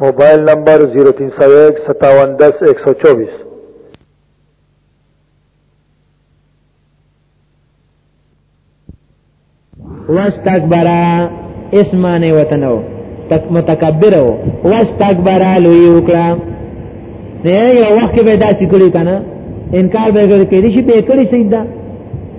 موبایل نمبر 03015710124واس تک برا اسمانه وطنو تک متکبر او واستكبر لوی وکړه نه یو وخت به دا سکړی کنه انکار به کړی کړي شي به کړی سیدا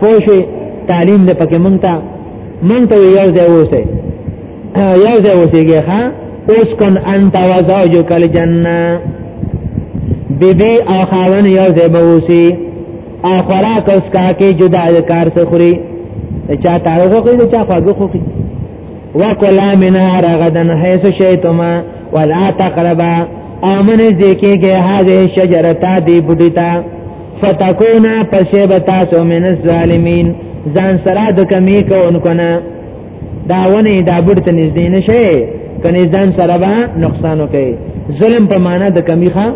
پوه شئ تعلیم دې پکې مونږ ته مونږ ته یو ځای اوسئ یو ځای اوسېږي ښا اوس کن انت و زوجک الجنه بیبي او خاون یو ځای به اوسي او خوراک اوس کا کې جدا کار څه خوري چا تاغه کوي چا خواږه کوي وکلا منا رغدن حيث شئتما ولا تقربا امن ذکیږي هذه شجرتا دی بډیتا فتكونا فشبتاتو من الظالمين ځان سره د کمی کوونکو نه دا ونه دا برته نږدې نشي کني ځان سره به نقصان وکړي ظلم په معنا د کمی ښه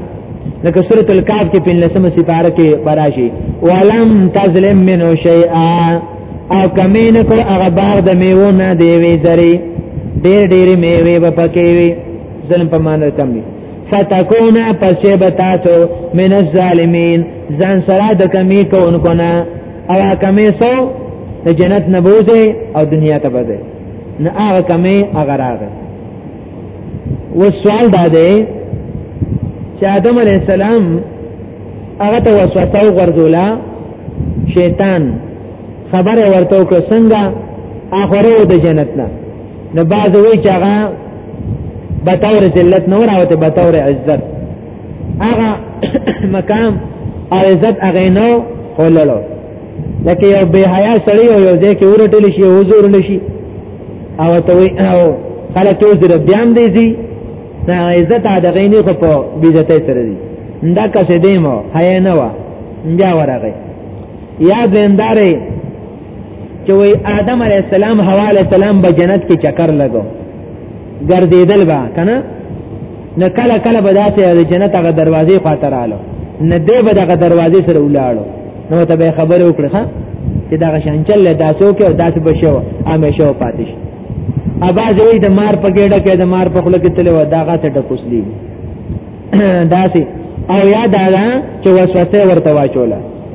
لکه سورۃ الکاف کې په لسمه سپاره کې براشي ولم تظلم منه شیئا او کمی نه کړ هغه باغ د میوه نه دی وی زری ډېر ډېر میوه به پکې وي ظلم په معنا کمی فتكونا فشبتاتو من الظالمين زان سرا د کمی کوونکو نه او کمی سو د جنت نه بوزي او دنیا ته بځي نه هغه کمی هغه راغی و سوال دا دی چې آدم علی السلام هغه ته وسوسه ورغورځولا شیطان خبره ورته وکړه څنګه اخره د جنت نه نو بعض وی چې هغه بطور ذلت نه راوته بطور عزت هغه مقام او عزت هغه نو خللو لکه یو به حیا سړی او یو ځکه ورټل شي حضور لشي او ته وی او خلک ته زر بیان دی زی دا عزت هغه غینې خو په بیزته سره دی دا کسه دیمو حیا نه وا بیا ورغی یا زندارې چې وای آدم علی السلام حوا علی السلام به جنت کې چکر لګو ګرځیدل با کنه نه کله کله به داسې د جنت هغه دروازې خاطر آلو نه دی به دغه دروازې سره ولاړو نو ته به خبر وکړه ها چې دا شانچل له داسو کې او داسې بشو همیشه پاتې شي ابا زوی د مار په ګډه کې د مار په خله کې تل و داغه ته ټکوسلی داسې او یاد دا چې وسوسه ورته واچوله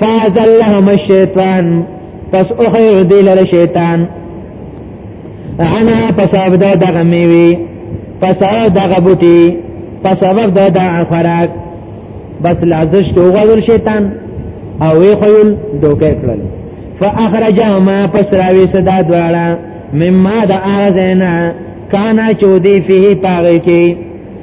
فاز اللهم الشیطان پس اخیر دی لر شیطان عنا پس ابدا دغه میوي پس دغه بوټي پس ابدا دغه خوراک بس لازش ته وغول شیطان او وی خیل دوکه کړل فاخرجهما پس راوي صدا دواړه مما د اغزینا کانا چودی فيه پاغی کی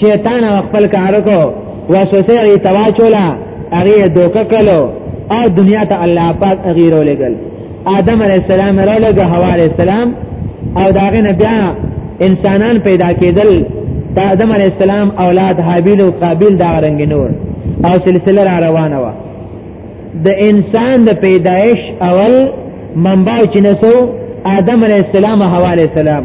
شیطان خپل کارو کو وسوسه ای تواچولا هغه دوکه کلو او دنیا ته الله پاک هغه رو لګل آدم علی السلام رو لګ حوا علی السلام او داغه نه بیا انسانان پیدا کېدل دا آدم علی السلام اولاد حابیل او قابیل دا رنگ نور او سلسله را روانه و د انسان د پیدایش اول منبع چې نسو آدم علی السلام او حوا علی السلام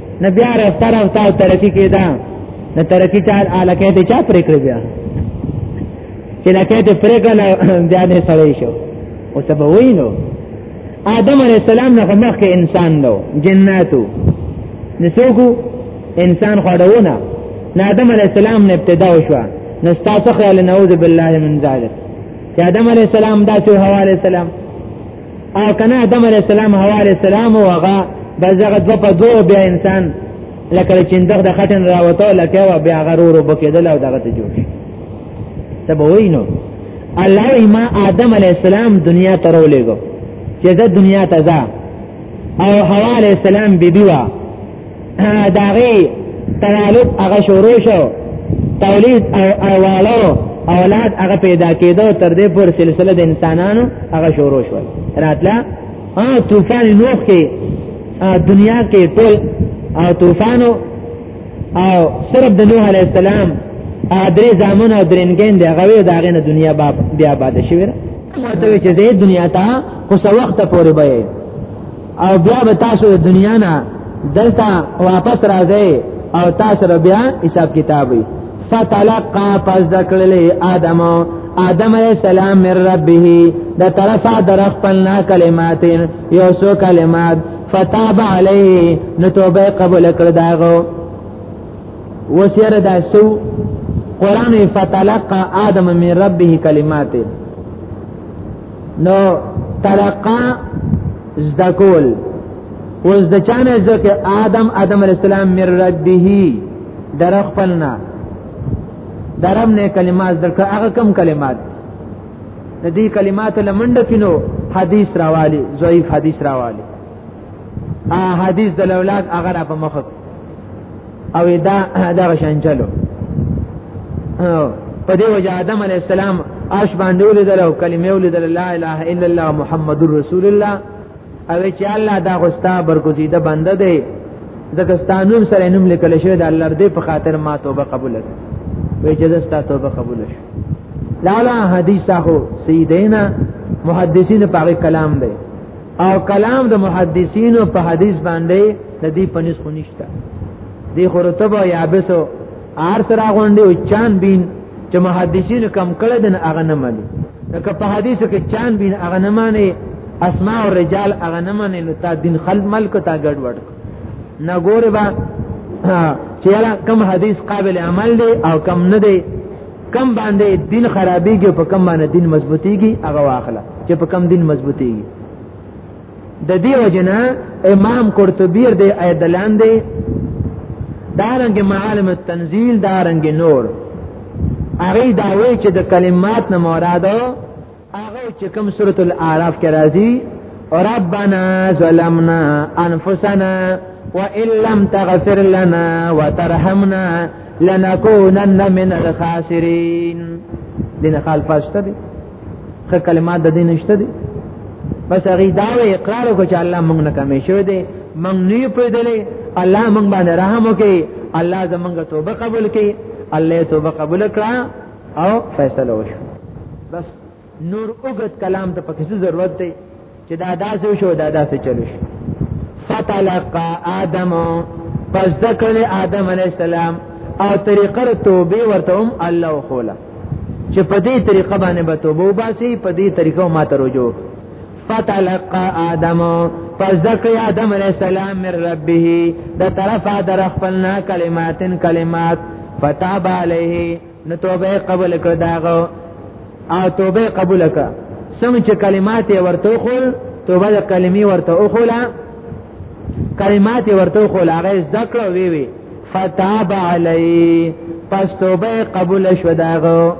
نه بیا رفتا رفتا او ترقی کېدا نه ترقی چا علاقه ته چا پرې کړی بیا چې لکه ته پرې کړل بیا دې سړی شو او سبا وینو آدم علیہ السلام نه مخ کې انسان نو جناتو نسوګو انسان خړونه نه آدم علیہ السلام نه ابتدا وشو نو تاسو خیال نعوذ بالله من ذلک چې آدم علیہ السلام دا چې حوا علیہ السلام او کنه آدم علی السلام حوا علی السلام او هغه بزغه دو په دو بیا انسان لکه چې دغه د خټن راوته لکه و بیا غرور وبکیدل او دغه ته جوړ ته به وینو الله ما آدم علی السلام دنیا ته رولېګو چې دا دنیا ته ځه او حوا علی السلام بیبي وا داغي توالد هغه شروع شو تولید او اوالو اولاد هغه پیدا کېدو تر دې پورې سلسله د انسانانو هغه شروع شو راتلا او طوفان نوح کې دنیا کې ټول او طوفانو او صرف د نوح علی السلام درې زامن او درنګین دی هغه دا غنه دنیا باب بیا آباد شوی راته چې دې دنیا ته خو څو وخت پورې به او بیا به تاسو د دنیا نه دلته واپس راځئ او تاسو را بیا حساب کتاب وي فتلقى پس دکړلې آدم آدم علیہ السلام من ربه د طرفه در خپل نا کلمات یو سو کلمات فتاب علیه نو توبه قبول کړ داغو وسیر دا سو قران فتلقى آدم من ربه کلمات نو تلقا زدکول اوس د چانه ځکه آدم آدم علی السلام مر ربه در خپلنا درم نه کلمات درکه هغه کم کلمات د دې کلمات لمنډ کینو حدیث راوالی ضعیف حدیث راوالی ا حدیث د لولاک هغه په مخه او دا دا شان چلو په دې وجه آدم علی السلام آش باندې ولیدل او کلمې ولیدل لا اله الا الله محمد رسول الله او چې الله دا غستا برګزیده بنده دی ځکه ستانوم سره نوم لیکل شوی د الله دې په خاطر ما توبه قبول کړ وی چې زستا توبه قبول شي لالا حدیث اخو سیدینا محدثین په کلام دی او کلام د محدثینو په حدیث باندې د دې پنځ خو نشته دی خو رتبه یابسو ار سره غونډي او چان بین چې محدثین کم کړه دن اغه نه مانی لکه په حدیثو کې چان بین اغه نه مانی اسماء او رجال اغه نه مانی نو تا دین خلق ملک تا ګډ وډ نه ګوره با چې کم حدیث قابل عمل دی او کم نه دی کم باندې دین خرابېږي په کم باندې دین مضبوطیږي هغه واخله چې په کم دین مضبوطیږي د دې وجنه امام قرطبی د آیت دلان دی دارنګ معالم التنزیل دارنګ نور هغه داوی چې د کلمات نه مراد هغه چې کوم سورۃ الاعراف کې راځي ربنا ظلمنا انفسنا وان لم تغفر لنا وترحمنا لنكونن من الخاسرين دین خال فاشته دي خه کلمات د دین نشته دي بس هغه دا اقرار وکړي چې الله موږ نه کمې شو دي موږ نه پېدلې الله موږ باندې رحم وکړي الله زمونږ توبه قبول کړي الله توبه قبول کړه او فیصله وشو بس نور اوګت کلام ته پکې ضرورت دی چې دا داسې شو دا داسې چلو شو فتلقى آدم پس ذکر آدم علیہ السلام او طریقه توبه ورته هم الله خوله چې په دې طریقه باندې به توبه وباسي په دې طریقه ما ته رجوع فتلقى آدم فذكر آدم علیہ السلام من ربه د طرفه در خپلنا کلماتن کلمات فتاب علیه نو توبه قبول کړ داغه او توبه قبول کړ سم چې کلمات ورته خول توبه د کلمی ورته اوخولا کلمات ورته خول هغه ذکر وی وی فتاب علی پس توبه قبول شو داغه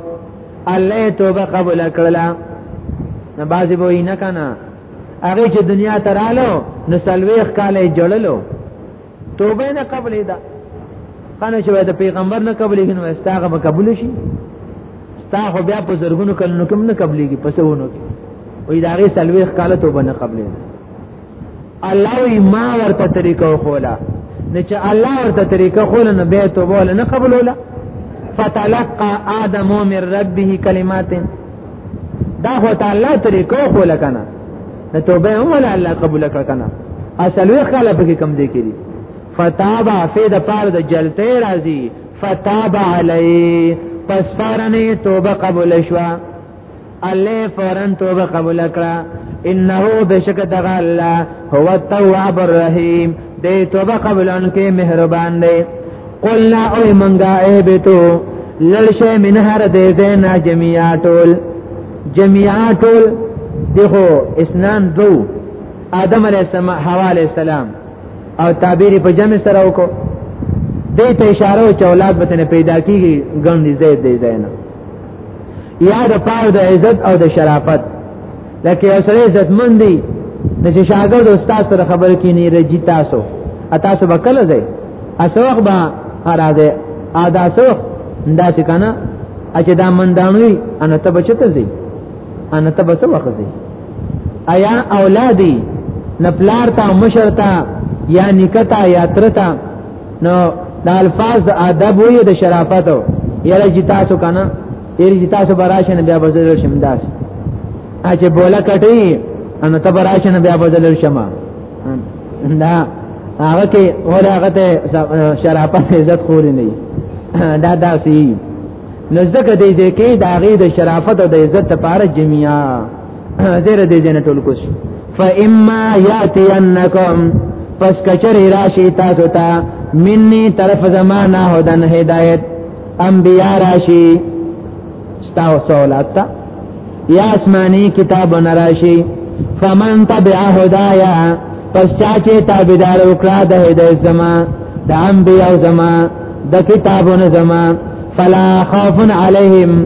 الله توبه قبول کړلا نه بازي وای نه کنه هغه چې دنیا ته رالو نو سلويخ کاله جړلو توبه نه قبلې ده کنه چې د پیغمبر نه قبلې نو استاغه به قبول شي ستا خو بیا په زرګونو کلونو کې نه قبلېږي پسونو کې وې دا غي سلويخ کاله توبه نه قبلې الله وی ما ورته طریقه خوله نه چې الله ورته طریقه خوله نه به توبه ولا نه قبولوله فتلقى آدم من ربه کلمات دا هو تعالی طریقه خوله کنه نه توبه هم ولا الله قبول کنه اصل وی خاله په کم دی کړي فتابا فید پار د جلته راځي فتابا علی پس پارنه توبه قبول شوه الله فورن توبه قبول کړه انه بشک دغه الله هو التواب الرحیم دې توبه قبولون کې مهربان دی قلنا او منګا ایبتو لړشه من هر دې زینا جميعا ټول جميعا ټول دغه اسنان دو آدم علیہ السلام حوا علیہ السلام او تعبیر په جمع سره وکړو دې ته اشاره او چولاد به پیدا کیږي ګڼ دې زید دې زینه یا د پاره د عزت او د شرافت لکه یو سره عزت مند دی چې شاګرد استاد سره خبر کینی رجی تاسو تاسو به کله ځئ اسوخ به راځي ادا سوخ دا چې کنه اچې دا مندانوي ان ته بچته ځي ان ته بس وخت ځي ایا اولادی نپلار تا مشر تا یا نکتا یا ترتا نو د الفاظ د ادب وی د شرافت یره چې تاسو کنه یره چې تاسو براشنه بیا بدل شم داس اچې بوله کټي ان ته براشنه بیا بدل شم دا هغه کې ور هغه ته شرافت عزت خوري نه دا داسي نزدک دې دې کې دا غي د شرافت او د عزت لپاره جميعا زیر دې جن ټول کوش فاما یاتینکم پس کچری راشی تاسو ته منی طرف زمانہ هدن هدایت انبیاء راشی ستاو سوالات تا یا اسمانی کتاب نراشی فمن تبع هدایا پس چاچه تابدار اکرا ده هدایت زما ده انبیاء زما ده کتابون زما فلا خوف علیهم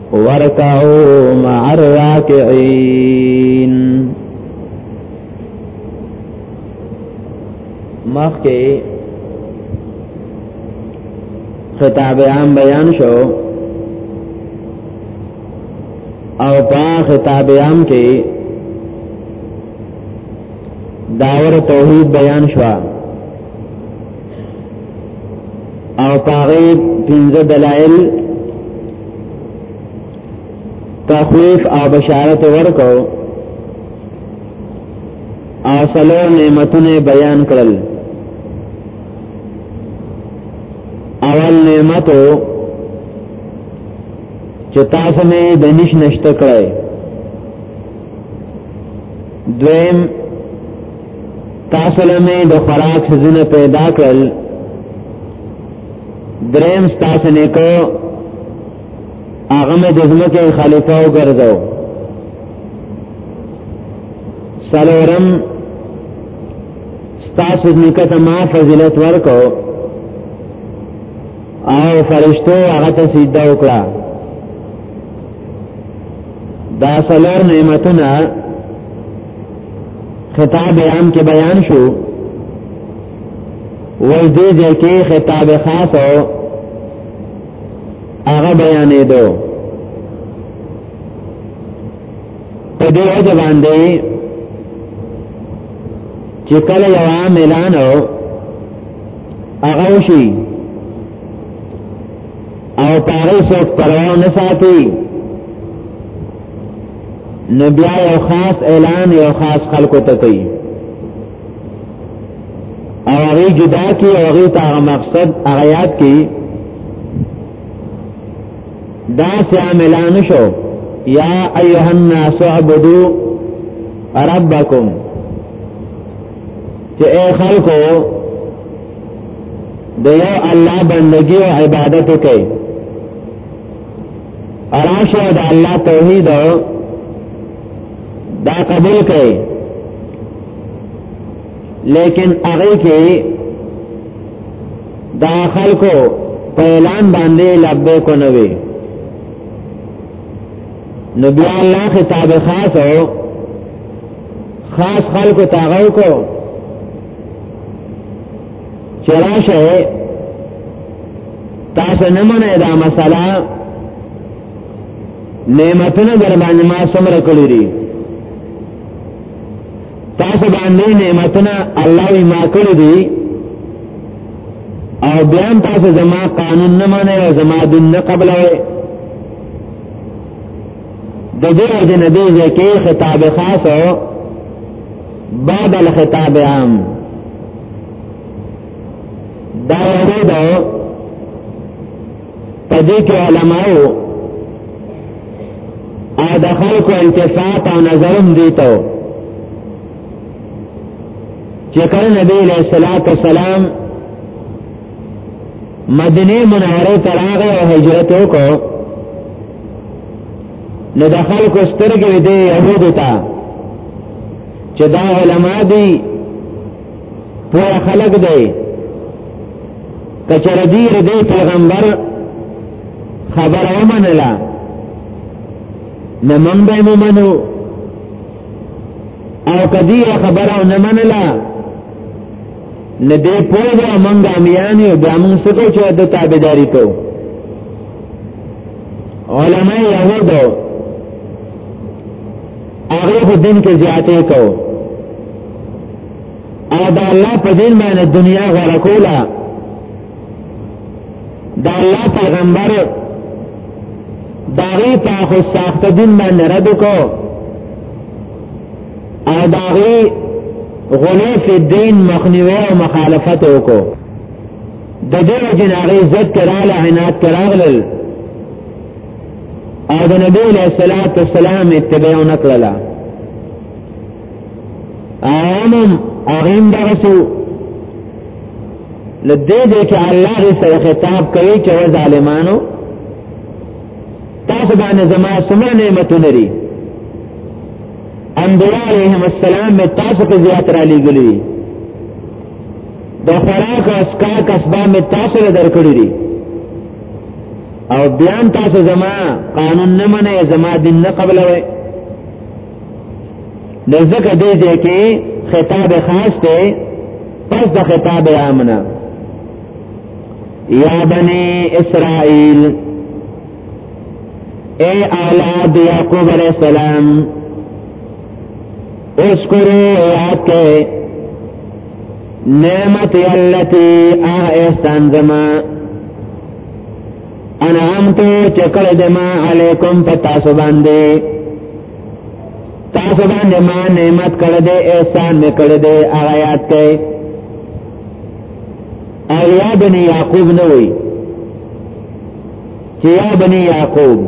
ورکعوا مع الراكعين مخکې خطاب عام بیان شو او په خطاب عام کې داور توحید بیان شوه او پاغی پنځه دلائل تخویف او بشارت ورکو او سلور نعمتونه بیان کړل اول نعمتو چې تاسو نه د نش نشته کړی دویم تاسو له مې د خوراک سزونه پیدا کړل دریم تاسو نه کو هغه مې د ځمکې خلیفہ وګرځاو سلورم تاسو نکته ما فضیلت ورکو او فرشتو هغه ته سجده وکړه دا سلور نعمتونه خطاب عام کې بیان شو وای دې دې کې خطاب خاص او هغه بیانې دو په دې وجه باندې چې کله یو عاملان او هغه شي او پاره څوک پروا نه ساتي نو بیا یو خاص اعلان یو خاص خلکو ته کوي او هغه جدا کی او هغه ته مقصد هغه یاد کی دا چې اعلان شو یا ایها الناس عبدو ربکم چې اے خلکو د یو الله بندگی او عبادت وکړئ اراشه دا الله توحید دا قبول کړي لیکن هغه کې دا خلکو په اعلان باندې لبه کو نه وي نبی الله خطاب خاص او خاص خلکو تاغو کو چراشه تاسو نه منئ دا مسله نعمتونه در باندې ما سمره کړی دي تاسو باندې نعمتونه الله یې ما کړی دي او بیا تاسو زما قانون نه منئ او زما دین نه قبلئ د دې ورځې نه دې ځکه خطاب خاص او بعد الخطاب عام دا یې دا پدې کې علماو ا د خلکو انتفاق او نظرم دیتو چې کله نبی له صلوات و سلام مدینه منوره ته راغی او هجرت وکړ نو د خلکو سترګې دې یهودو ته چې دا علما دي پوه خلق دی کچر دی ردی پیغمبر خبر ومنلا نمن به ممنو او کدی خبر او نمنلا ندی پوه دی منګ امیانی او بیا مونږ سکو چې د تابعداري کو علماء یهودو هغه په دین کې زیاتې کو او دا الله په دین باندې دنیا غوړه کوله دا الله پیغمبر داغی تا خو ساخت دین باندې رد کو او داغی غلو فی دین مخنیوه او مخالفت وکړو د دې جناغي زت کراله عنایت کراغلل او د نبی علیہ الصلوۃ والسلام اتباع نکړه عامم اغیم دغسو لدې دې کې الله دې سره خطاب کوي چې و ظالمانو تاسو باندې زما سمه نعمتونه لري انبیاء علیهم السلام می تاسو ته زیات را لېګلې د خوراک او اسکار کسبه می تاسو له درکړې دي او بیان تاسو زما قانون نه منئ زما دین نه قبلوي د زکه دې دې کې خطاب خاص ته پس د خطاب عامنا یا بنی اسرائیل اے اولاد یعقوب علیہ السلام اذکرو یاد کے نعمت یلتی آہ احسان زمان انعام تو چکر دما علیکم پتا سو باندې تاسو باندې ما نعمت کړ دې احسان مې کړ دې هغه یاد کړئ او یا بنی یعقوب نه وي چې یا بنی یعقوب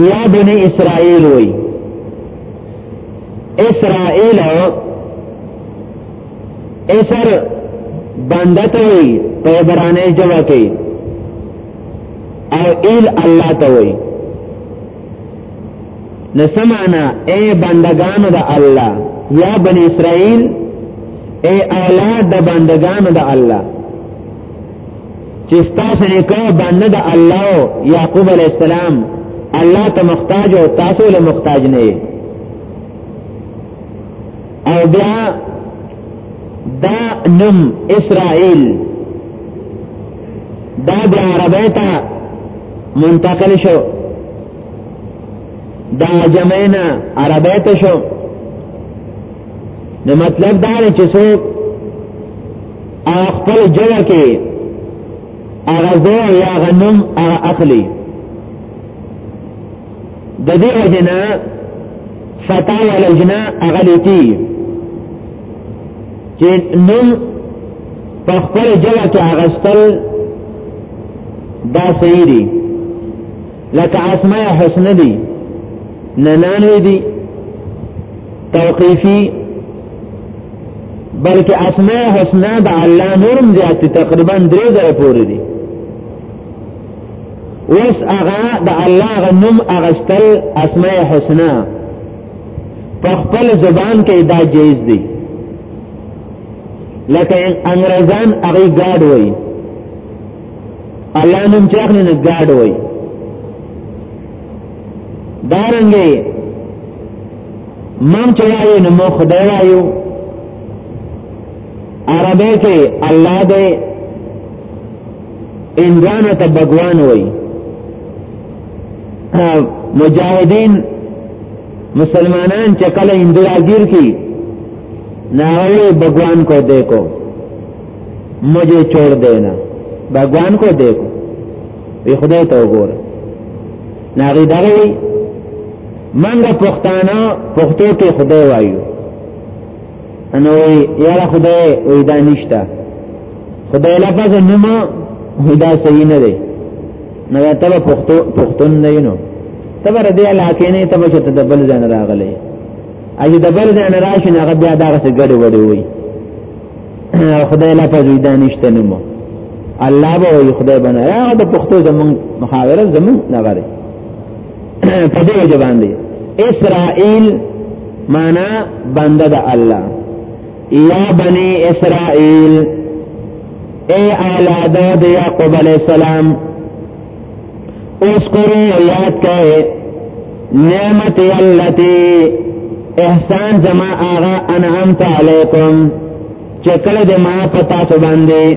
یا بنی اسرائیل وي اسرائیل ایسر بنده ته وي په عبراني ژبه کې او ایل الله ته وي نو سمعنا اے بندگانو د الله یا بنی اسرائیل اے اولاد د بندگانو د الله چې تاسو نه کوه باندې د الله یعقوب علی السلام الله ته محتاج او تاسو له محتاج نه او بیا دا نم اسرائیل دا د عربی ته منتقل شو دا جمعینا عربی ته شو نو مطلب دا دی چې څوک خپل جوه کې هغه ځای یا غنم هغه اخلي د دې وجنا فتاوی لجنا اغلیتی چې نوم په خپل جوه کې اغستل دا صحیح دی لکه اسماء حسن دی ننانوی دی توقیفی بلکې اسماء حسنا د الله نورم زیات تقریبا درې ځله پورې دي اوس هغه د الله غنوم اغستل اسماء حسنا په خپل زبان کې دا جایز دی لکه انګريزان هغه ګاډ وای الله نوم چې اخلي نه ګاډ وای دارنګي مام چې وایي نو مو خدای وایو عربی کې الله دې انګان ته بګوان وای مجاهدین مسلمانان چې کله اندراګیر کی ناوی بګوان کو دیکھو مجھے چھوڑ دینا بګوان کو دیکھو وی خدای ته وګوره ناغي دغوي منګه پښتانه پښتو کې خدای وایو انو یا خدای وې دا نشته خدای لفظ نوم وې دا صحیح نه دی نو ته په پښتو پښتون نه نو ته ور دې علاقې نه ته چې ته بل ځان راغلې اې د بل ځان راشي نه غبي دا څه ګډ وډ وې خدای لفظ وې دا نشته نوم الله به خدای بنا یا د پښتو زمون محاوره زمون نه غره په دې وجه باندې اسرائیل معنا بنده د الله یا بنی اسرائیل اے اولاد د یعقوب علی السلام اذکروا یاد کړئ نعمت التي احسان زما آغا انعمت علیکم چکل د ما پتا سو باندې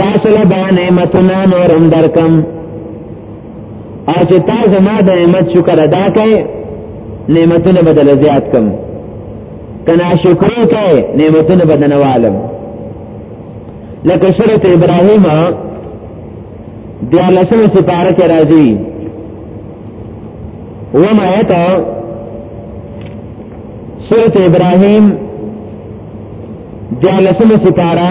تاسو له دا نعمتونه نور هم درکم او چې تاسو ما د نعمت شکر ادا کړئ نعمتونه بدل زیات کم کنا شکر کړئ نعمتونه بدل والم لکه سورۃ ابراهیم د لسمه سپاره کې راځي وما یتا سورۃ ابراهیم د لسمه سپاره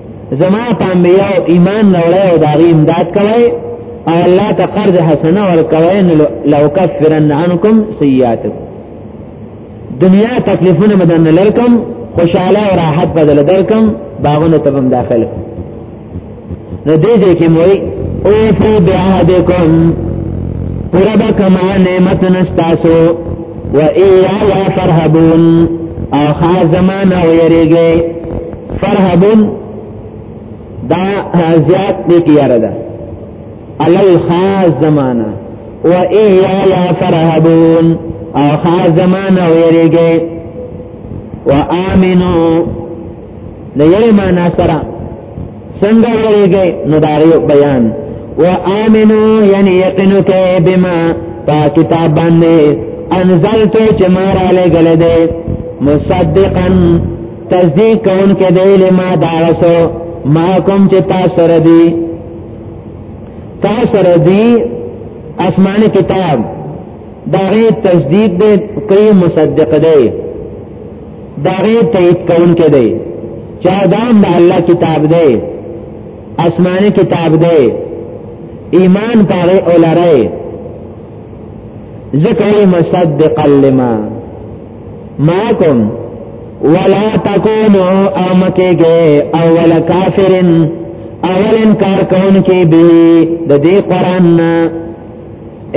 زما په انبیاء ایمان راوړی او دا غي امداد کوي او الله ته قرض حسنه ورکوي لو کفرن عنکم سیئاتکم دنیا تکلیفونه بدن لرکم خوشاله او راحت بدل درکم باغونه ته هم داخل نو دې دې کې موي او فی بعهدکم قرب کما نعمت نستاسو و ایایا فرحبون او خاص زمانه ویریږي فرهدون دا زیات دی کی یاره ده علی خاص زمانہ و ایایا فرهدون او خاص زمانہ ویریږي و امنو د یری معنا سره څنګه ویریږي نو دا یو بیان و امنو یعنی یقینو کې بما پا کتاب باندې انزلتو چې ما را لګل دي مصدقا تصدیق کون کې دی لما دارسو ما کوم چې تاسو سره دی تاسو سره دی آسماني کتاب دا غي تصدیق دی کوي مصدق دی دا غي تایید کون کې دی چا دا د الله کتاب دی آسماني کتاب دی ایمان پاره اولره ذکر مصدق لما معکم ولا تکونو او مکه کې اول کافرن اول انکار کون کې به د دې قران نه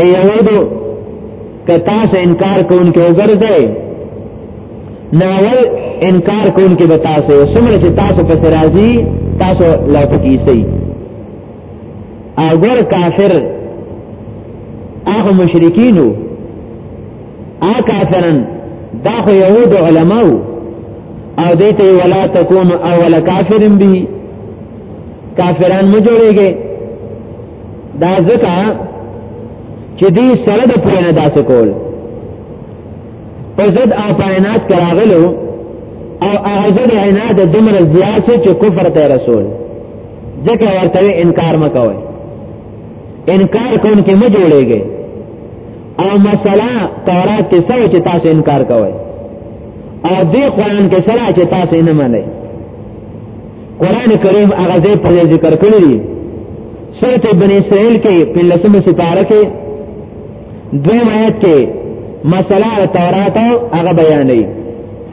ایودو کتا سے انکار کون کې وګرځي ناول انکار کون کې بتا سه سمره چې تاسو پس راضي تاسو لا پکې سي اگر کافر هغه مشرکینو آکا فرن دا خو یهود علماء او دیتا ولا تکون اول کافرن بی کافران مجوڑے گے دا ذکا چې دی سره د پرنه داسې کول په ضد اپاینات کراغلو او هغه د عناد دمر زیات چې کفر ته رسول ځکه ورته انکار مکوئ انکار کون کې مجوړېږي او مثلا تورات کې څه چې تاسو انکار کوئ او دې قران کې سره چې تاسو نه منئ قران کریم هغه ځای په ذکر کړی دی سورۃ بنی اسرائیل کې په لسمه سپاره کې دویم آیت کې مثلا تورات هغه بیانوي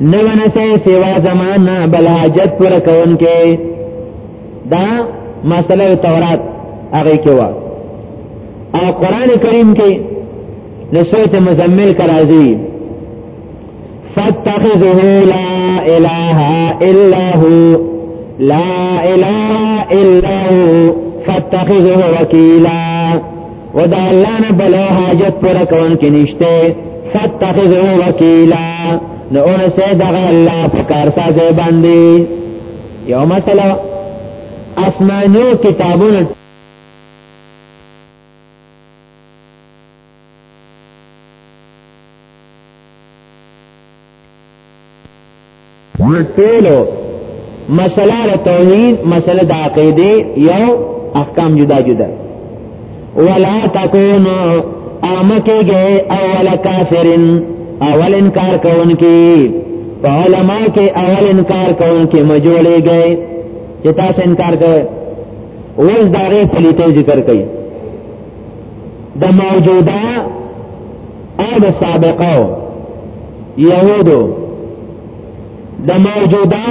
نه ونسه سوا زمانہ بل حاجت پر کون کې دا مسله تورات هغه کې وا او قران کریم کې د سورۃ مزمل کرازی فاتخذه لا اله الا هو لا اله الا هو فاتخذه وکیلا و دا الله نه بل حاجت پر کون کې نشته فتخذو وکیلا نو اون سه دغه الله په کار سازه باندې یو مثلا اسمانو کتابونه ټولو مسله د توحید مسله د عقیده یو احکام جدا جدا ولا تکونو امکه گئے اول کافرن اول انکار کون کی په علماء کې اول انکار کون کی مجوړې گئے چې تاسو انکار کوئ اوس دا غي پلیته ذکر کوي د موجوده او د سابقه یهودو د موجوده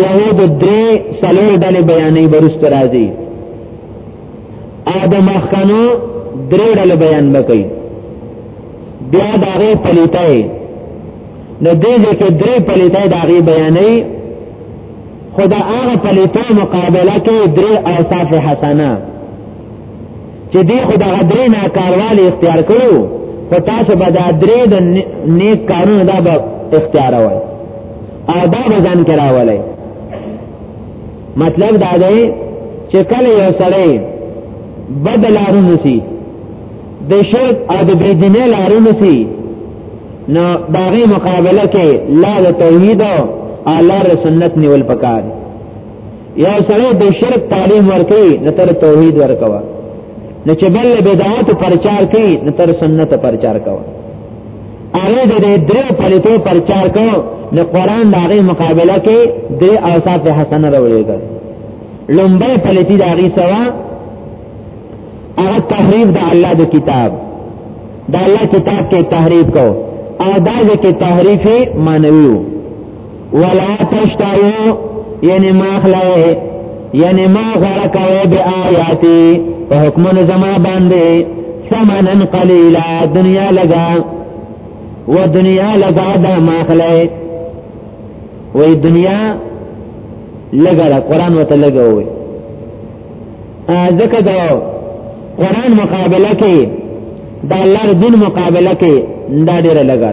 یهودو درې سلور ډلې بیانې برست راځي او د مخکنو درې ډلې بیان وکړي بیا د هغه پلیتای د دې ځکه درې پلیتای د هغه بیانې خدا هغه پلیتای مقابله کې درې اوصاف حسنه چې دې خو دغه درې ناکاروالې اختیار کړو خو تاسو به دا درې د نیک کارونه دا به اختیار وای او دا به ځان کې راولای مطلب دا دی چې کله یو سړی بد لارونه سي د شرک او د بيدینه لارونه سي نو داغي مقابله کې لا د توحید او الله سنت نیول پکار یا سره د شرک تعلیم ورکړي نه تر توحید ورکوا نه چې بل بدعات پرچار کوي نه تر سنت پرچار کوي هغه د دې درو پلیتو پرچار کو نه قران دغه مقابله کې د اوصاف حسن راوړيږي لومبه پلیتی دغه سوا هغه تحریف د الله د کتاب د الله کتاب کې تحریف کو او دا کې تحریف مانوي ولا تشترو یعنی ما خلای یعنی ما غره کوي به آیاتی په حکم زما باندې ثمنن قلیلا دنیا لگا و دنیا لگا دا ما خلای وې دنیا لګا دا قران وته لګا وې ځکه دا قران مقابله کې دا الله دین مقابله کې دا ډیره لګا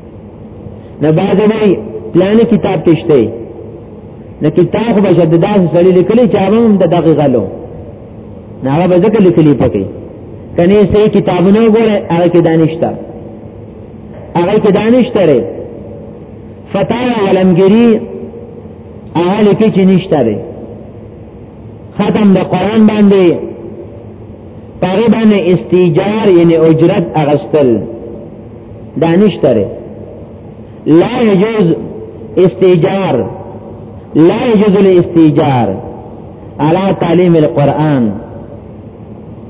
نه بعد نه پلان کتاب تشته نه کتاب خو بشد داس سړی لیکلی چې هغه هم د دغه غلو نه هغه به ځکه لیکلی پکې کني سه کتابونه وګوره هغه کې دانشته هغه کې دانشته لري فتاوا علمگیری هغه لیکي چې نشته لري ختم د قران باندې پاره باندې استیجار یعنی اجرت اغستل دانشتره لا يجوز استيجار لا يجوز الاستيجار على تعليم القرآن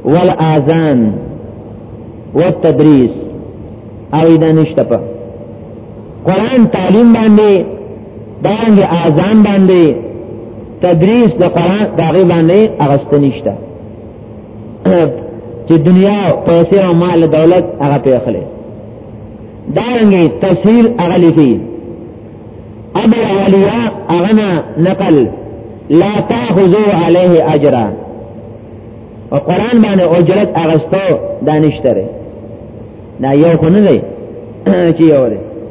والآذان والتدريس او دا نشته په قران تعلیم باندې باندې اذان باندې تدریس د قران دغه باندې اغستنیشته چې دنیا پیسې او مال دولت هغه په اخلي دا رنګي تفسیر هغه لیکي ابو علیا اغنا نقل لا تاخذو علیه اجرا او قران باندې اجرت اغستو دانشتره دا یو خو نه دی چې یو دی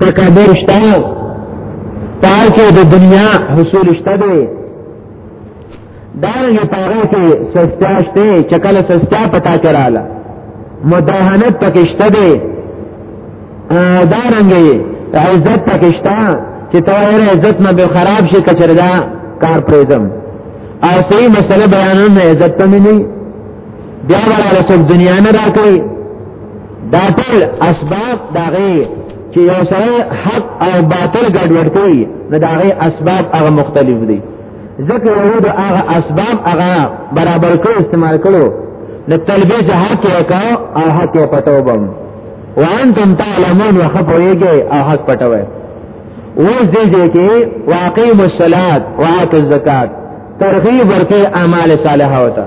تکبر شته پای کې د دنیا حصول شته دی دا نه پاره کې سستا شته چکل سستا پتا کراله مداهنت پکشته دی دا رنګي عزت پکشته چې تایر عزت نه به خراب شي کچردا کار پرېدم او صحیح مسله بیانونه عزت ته نه بیا ولا رسول دنیا نه راکړي دا ټول اسباب دا غي چې یو سره حق او باطل ګډوډ کوي نو دا غي اسباب هغه مختلف دي ځکه ورود هغه اسباب هغه برابر کړو استعمال کړو نو تلبیس حق وکاو او حق پټوبم وانتم تعلمون وخفویږي او حق پټوي اوس دې دې کې واقیم الصلات وات الزکات ترغیب ورکې اعمال صالحه وتا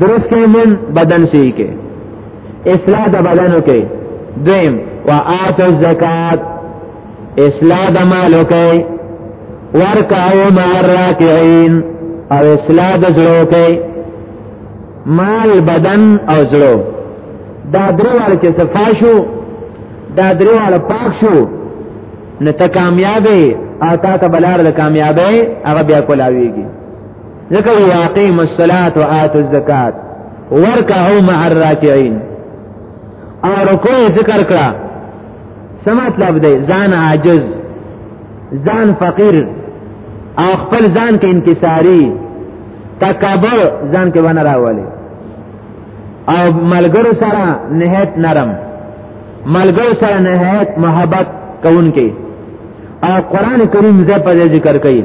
درست کې مون بدن سي کې اصلاح د بدنو کې دویم وآت الزکات اصلاح د مالو کې ورکاو مع الراکعين او اصلاح د زړو کې مال بدن او زړو دا دروال چې صفاشو دا دروال پاک شو نه ته کامیابې او تا ته بلار د کامیابې هغه بیا کولاویږي ذکر یاقیم الصلاة و آت الزکاة ورکعو مع الراکعین او رکوع ذکر کرا سمت لب دے زان عاجز زان فقیر او خپل ځان کې انکساری تکبر ځان کې ونه راولي او ملګرو سره نهایت نرم ملګرو سره نهایت محبت کوونکې او قران کریم زه په ذکر کوي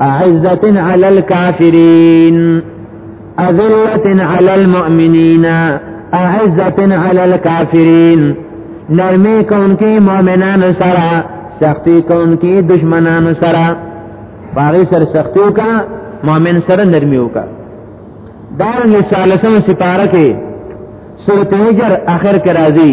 عزت علی الكافرین اذلت علی المؤمنین عزت علی الكافرین نرمی کونکی مومنان سرا سختی کونکی دشمنان سرا پاغی سر سختیو کا مومن سره نرمیو کا دار نسالسم سپارکی سورت حجر اخر کرازی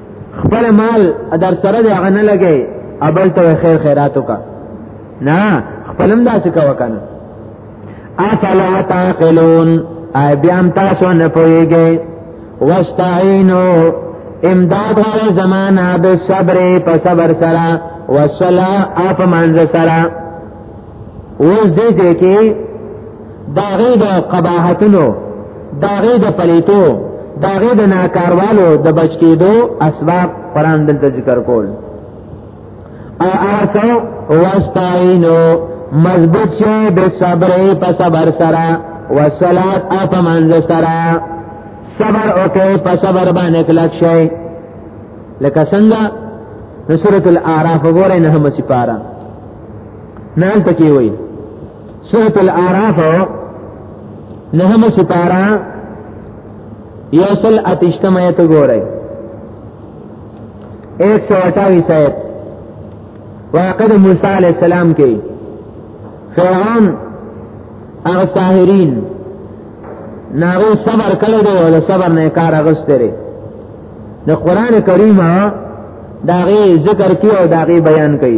خپل مال در سره دی هغه نه لګي ابل ته خیر خیرات وکا نه خپلم داسې کا وکنه افلا تعقلون ای بیا هم تاسو نه پوهیږئ واستعینو امداد غواړي زمانہ به صبر په صبر سره وصلا اپ منځ سره اوس دې دې کې دا غي د قباحتونو دا غي د پلیتو دا غي د ناکاروالو د بچ کېدو اسباب قران دلته ذکر کول او آسو واستعینو مضبوط شو د صبر په صبر سره وصلات اپ منځ سره صبر او کې په صبر باندې کلک شي لکه څنګه سورۃ الاعراف وګورئ نه هم سپاره نه تکي وایي سورة الاعراف نهم سپارا یوصل اتشتم ایت گو رئی ایک سو اٹاوی سیت واقع دا موسیٰ علیہ السلام کی فرعون اغ ساہرین ناغو صبر کلو دو دا صبر نیکار اغسطر رئی دا قرآن کریم داغی ذکر کی او داغی بیان کی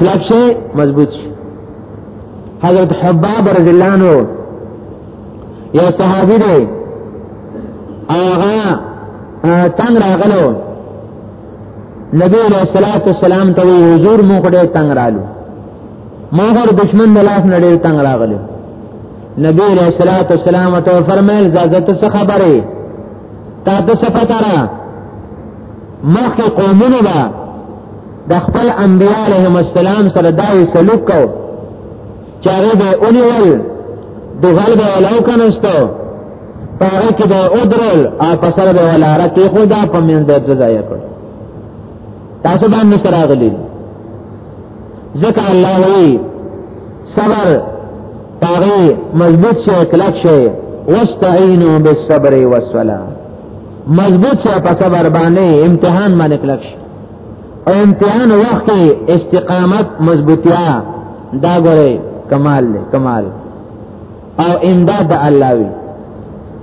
کلک شي مضبوط شي حضرت حباب رضی الله عنه یو صحابي دی هغه تنگ راغلو نبی علیہ الصلوۃ والسلام ته حضور مونږ ډېر تنگ رالو مونږ دشمن د لاس نړۍ تنگ راغلو نبی علیہ الصلوۃ والسلام ته فرمایل زازت څه خبره تا د صفاتره مخ قومونه د خپل انبیاء علیهم السلام سره دا سلوک کو چې هغه به اونیول د غلبه ولاو کنهستو پاره کې به اودرل او په سره به ولاره کې خو دا په منځ د ځای کړ تاسو باندې سره غلي ځکه الله وی صبر پاره مضبوط شي کلک شي واستعینوا بالصبر والصلاه مضبوط شي په صبر باندې امتحان باندې کلک شي او امتحان وخت استقامت مضبوطیا دا ګوره کمال دی کمال او امداد الله وی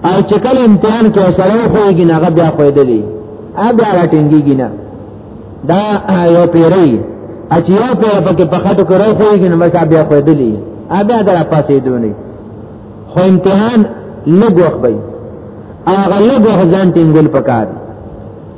او چې کله امتحان کې سره خوږي نه غبیا خوید دی ا بیا راټینګیږي نه دا یو پیری اچ یو پیر پکې په خټو کې راخوږي نه مشه بیا خوید دی ا بیا در پاسې دونی خو امتحان لږ وخت وي هغه لږ وخت ځان ټینګول پکار دی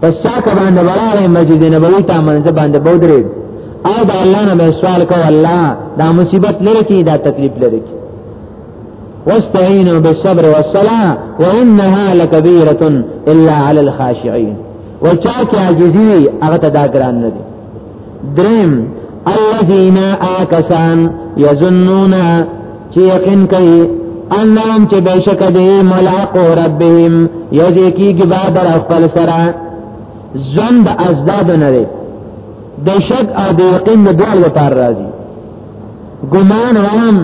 پس چا که باندې وراغې مسجد نبوي ته منځ باندې بودرې او دا الله نه به سوال کو الله دا مصیبت لري کی دا تکلیف لري کی واستعینوا بالصبر والصلاه وانها لكبيره الا على الخاشعين وچا کې عاجزي هغه ته دا ګران نه دي دریم الذين آکسان یظنون چې یقین کوي انهم چې بشک دې ملاقات ربهم یوځي کیږي با در خپل سره ځان د ازداد نه لري د شک او د یقین د دوه لپاره راځي ګمان وهم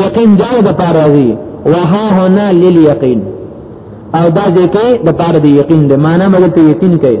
یقین ځای د لپاره راځي وها هنا لليقين او دا ځکه د لپاره د یقین د معنی مګر ته یقین کوي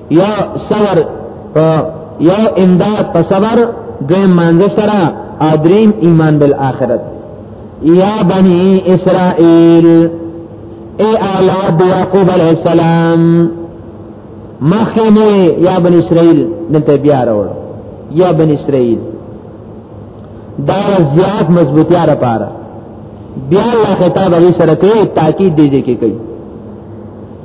یا صبر یا امداد په صبر دویم مانزه سره او دریم ایمان بالآخرت یا بنی اسرائیل اے اولاد یعقوب علیہ السلام مخیمه یا بنی اسرائیل دلته بیا راوړ یا بنی اسرائیل دا زیات مضبوطیا را پاره بیا الله خطاب علی سره کوي تاکید دی کې کوي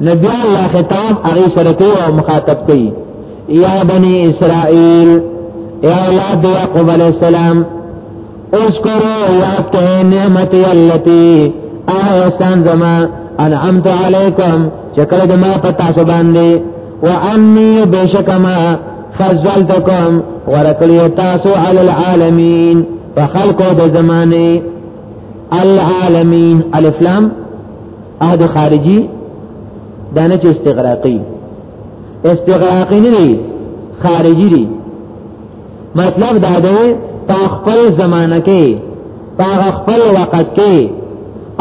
نبی الله خطاب هغه سره کوي او مخاطب کوي یا بنی اسرائیل اے اولاد یعقوب علیہ السلام اذکروا یاد کئے نعمتي التي احسان زما انعمت علیکم چکر دما پتا سو باندې وانی بشکما فضلتکم ورکلی تاسو علی العالمین فخلقو د زمانه العالمین الف لام عهد خارجي دا نه چې استغراقي استغراقي نه دی خارجي دی مطلب دا دی په خپل زمانہ کې په خپل وخت کې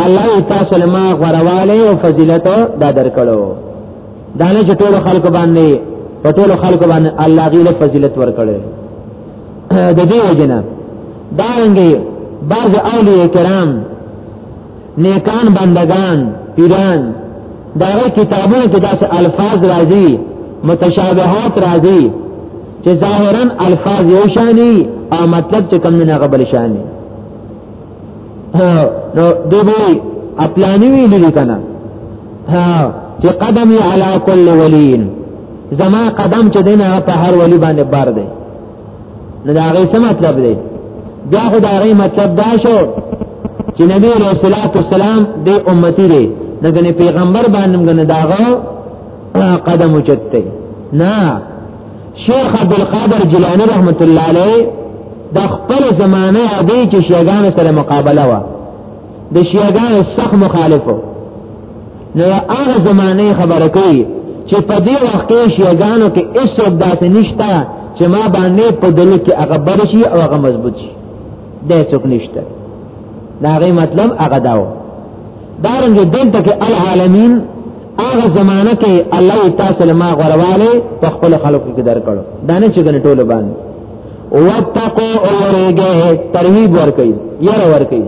الله تاسو له ما غرواله او فضیلت دا درکړو دا نه چې ټول خلکو باندې په ټول خلکو باندې الله غیله فضیلت ورکړي د دې وجنه دا رنګي بعض اولیاء کرام نیکان بندگان پیران دا کتابونه کې داسې الفاظ راځي متشابهات راځي چې ظاهرا الفاظ یو شانی او مطلب چې کم نه غبل شانی نو دوی خپلانی ویلي کنه چې قدمي علی کل ولین زما قدم چې دینه په هر ولی باندې بار دی نو دا غي څه مطلب دی دا خدای غي مطلب دا شو چې نبی رسول الله والسلام د امتی دی دغه پیغمبر باندې موږ داغه قدم اوچته نه شیخ عبد القادر جیلانی رحمت الله علیه د خپل زمانه ابي چې شیعاګان سره مقابله و د شیعاګان سخت مخالفو نو هغه زمانه خبره کوي چې په دې وخت کې شیګانو کې هیڅ داسې نشته چې ما باندې په دل کې هغه بر شي او هغه مضبوط شي دا څوک نشته دا غي مطلب هغه داو دارنګ دلته کې العالمین هغه زمانہ کې الله تاسو له ما غرواله په خپل خلقو کې درکړو دا نه چې ګنې ټول باندې واتقوا اورګه ترهیب ور کوي ير ور کوي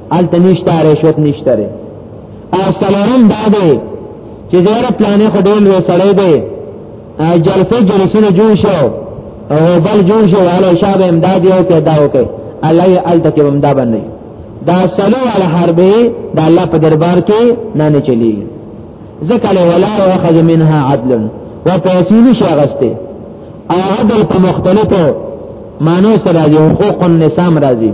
الته نشته رشوت نشته ری او سلام دا دی چې زیاره پلانې خو ډول وې سړې دی جلسه جلسونه جوړ شو او بل جوړ شو علي شابه امداد یو ته دا وکي الله یې الته کې امدا باندې دا سلو علی حربه دا الله په دربار کې نه نه چلی ذکر ولا واخذ منها عدل و پیسې نشي غسته او عدل په مختلفو مانو سره یو حقوق النسام راځي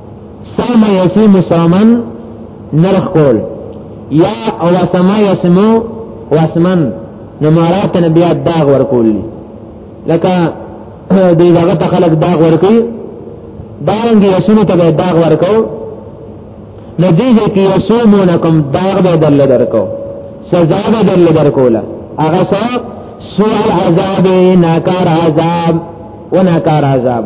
سام یسیم سامن نرخ کول یا او سما یسمو واسمن نو مراد نه بیا داغ ورکول لکه دې هغه ته خلک داغ ورکي دارنګ یسونو ته داغ ورکو نو دې کې یسومونکم داغ به دل درکو سزا به دل درکولا هغه څو سوء العذاب ناکار عذاب وناکار عذاب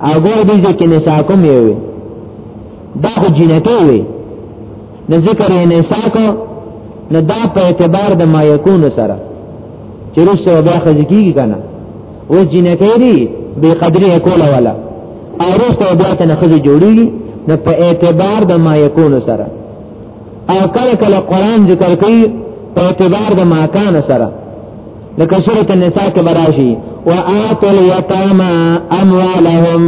هغه دې چې نساکم یې وي دا خو جنته وي نه ذکر یې نساکو نه دا په اعتبار د ما یکون سره چې رسو بیا خزکیږي کنه و جنته دی به قدرې کوله ولا او رسو بیا ته نه خزي جوړیږي نه په اعتبار د ما یکون سره او کله کله قران ذکر کوي په اعتبار د ما کان سره لکه سورۃ النساء کې براشي وآتوا اليتامى اموالهم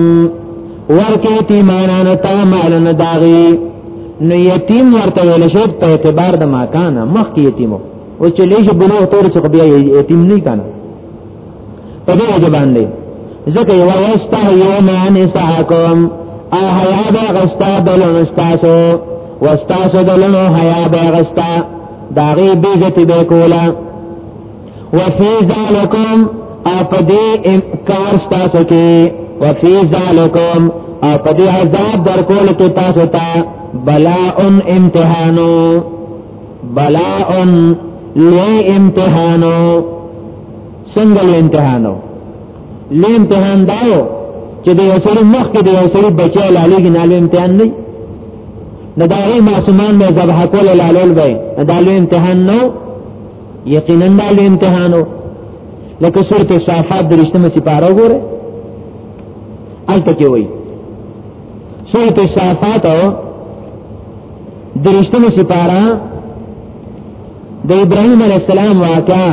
ورکه یتیمانانو ته مالونه داغي نو یتیم ورته ویل شي په اعتبار د ماکان مخ کې یتیمو او چې لېږي بلوغ تور څخ بیا یتیم نه کانه په دې وجه باندې ځکه یو واسطه یو مان استحکم او حیا به غستا دلون استاسو واستاسو دلون حیا به غستا داغي بیزتی به کولا وفي ذالکم او پدې امکار تاسو کې وفي ذالکم او پدې عذاب درکول کې تاسو ته بلاء امتحانو بلاء لوی امتحانو څنګه لوی امتحانو لوی امتحان داو چې د یو سړي مخ کې د یو سړي بچی لاله کې نه لوی امتحان نه نو دا غي معصومان به ذبح کول لالول به دا لوی امتحان نو یقینا دا لوی امتحان نو لکه سورته صافات درشتمه سپاره وګوره الته کې وای سورته صافات درشتمه سپاره د ابراهيم عليه السلام واقعا